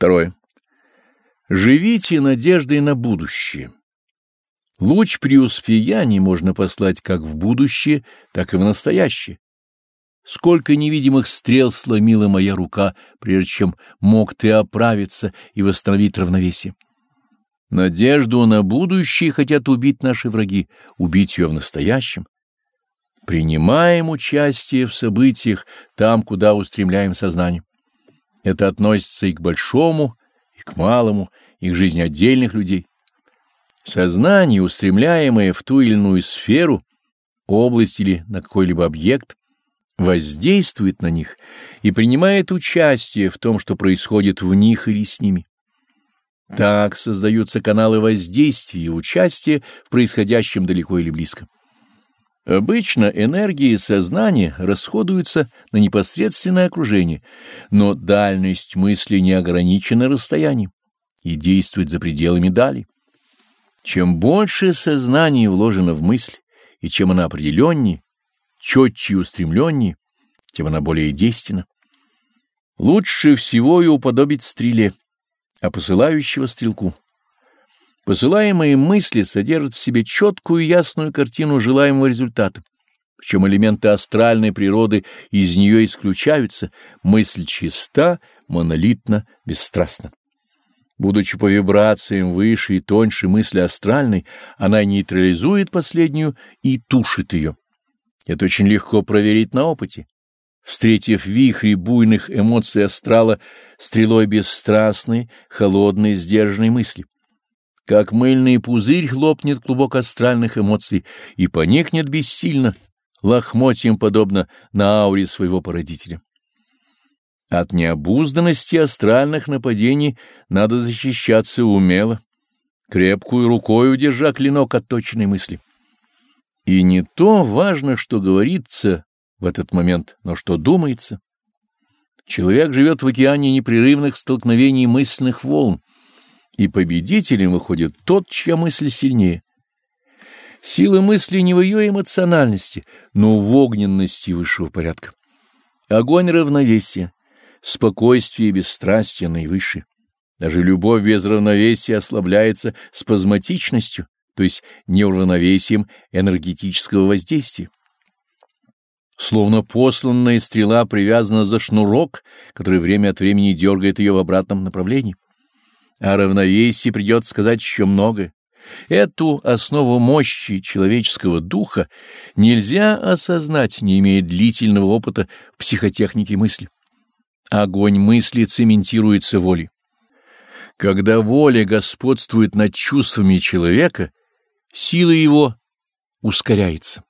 Второе. Живите надеждой на будущее. Луч преуспеяний можно послать как в будущее, так и в настоящее. Сколько невидимых стрел сломила моя рука, прежде чем мог ты оправиться и восстановить равновесие. Надежду на будущее хотят убить наши враги, убить ее в настоящем. Принимаем участие в событиях там, куда устремляем сознание. Это относится и к большому, и к малому, и к жизни отдельных людей. Сознание, устремляемое в ту или иную сферу, область или на какой-либо объект, воздействует на них и принимает участие в том, что происходит в них или с ними. Так создаются каналы воздействия и участия в происходящем далеко или близко. Обычно энергии сознания расходуются на непосредственное окружение, но дальность мысли не ограничена расстоянием и действует за пределами дали. Чем больше сознания вложено в мысль, и чем она определеннее, четче и устремленнее, тем она более действенна. Лучше всего ее уподобить стреле, а посылающего стрелку. Посылаемые мысли содержат в себе четкую и ясную картину желаемого результата. Причем элементы астральной природы из нее исключаются, мысль чиста, монолитна, бесстрастна. Будучи по вибрациям выше и тоньше мысли астральной, она нейтрализует последнюю и тушит ее. Это очень легко проверить на опыте. Встретив вихри буйных эмоций астрала стрелой бесстрастной, холодной, сдержанной мысли. Как мыльный пузырь хлопнет клубок астральных эмоций и поникнет бессильно, лохмотьем подобно на ауре своего породителя. От необузданности астральных нападений надо защищаться умело, крепкую рукой удержа клинок от точной мысли. И не то важно, что говорится в этот момент, но что думается. Человек живет в океане непрерывных столкновений мысленных волн, и победителем выходит тот, чья мысль сильнее. Сила мысли не в ее эмоциональности, но в огненности высшего порядка. Огонь равновесия, спокойствие и бесстрастие наивысшее. Даже любовь без равновесия ослабляется спазматичностью, то есть неуравновесием энергетического воздействия. Словно посланная стрела привязана за шнурок, который время от времени дергает ее в обратном направлении. О равновесии придется сказать еще многое. Эту основу мощи человеческого духа нельзя осознать, не имея длительного опыта в психотехнике мысли. Огонь мысли цементируется волей. Когда воля господствует над чувствами человека, сила его ускоряется.